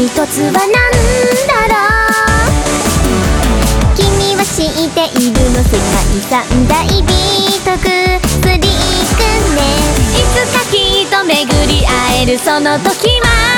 一つは何だろう？君は知っているの？世界三大美徳スリークね。いつかきっと巡り会えるその時は